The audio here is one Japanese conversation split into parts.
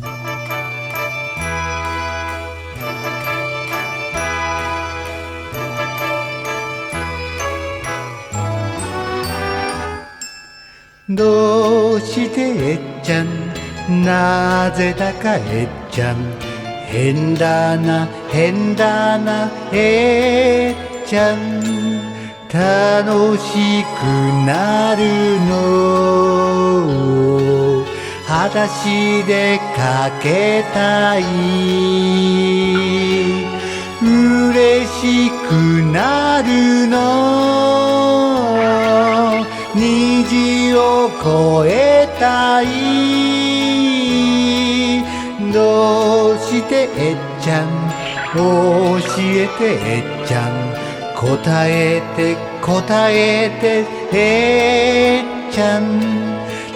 どうしてえっちゃんなぜだかえっちゃん変だな変だなえっちゃん。楽しくなるの。裸足でかけたい。嬉しくなるの。虹を越えたい。どうしてえっちゃん？教えてえっちゃん。答えて答えてえっちゃん。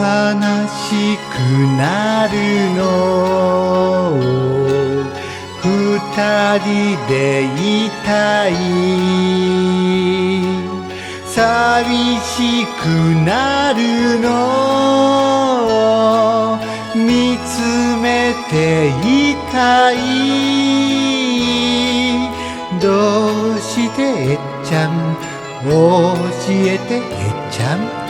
悲しくなるの二人でいたい。寂しくなるの見つめていたい。どうしてえっちゃん？教えてえっちゃん？